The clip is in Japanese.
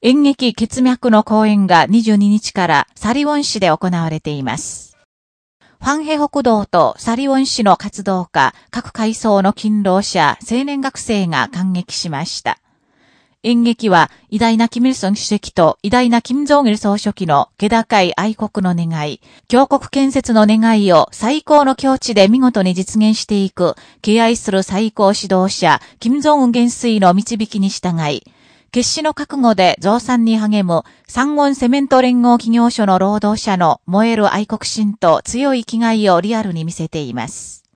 演劇血脈の公演が22日からサリウォン市で行われています。ファンヘ北道とサリウォン市の活動家、各階層の勤労者、青年学生が感激しました。演劇は偉大なキム・イルソン主席と偉大なキム・ジョン・イル総書記の気高い愛国の願い、強国建設の願いを最高の境地で見事に実現していく、敬愛する最高指導者、キム・ジョ・ン元帥の導きに従い、決死の覚悟で増産に励む三温セメント連合企業所の労働者の燃える愛国心と強い気概をリアルに見せています。